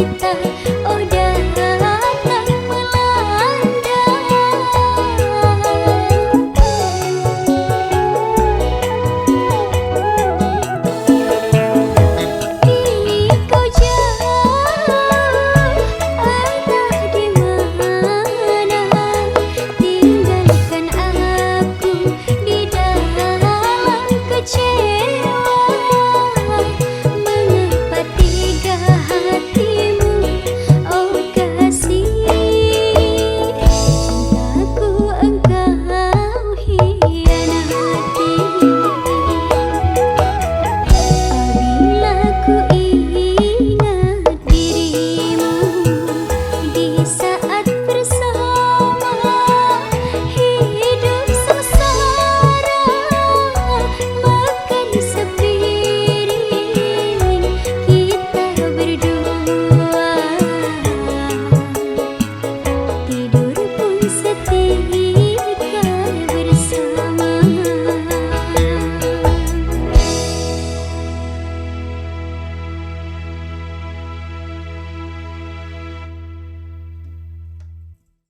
i'm cerita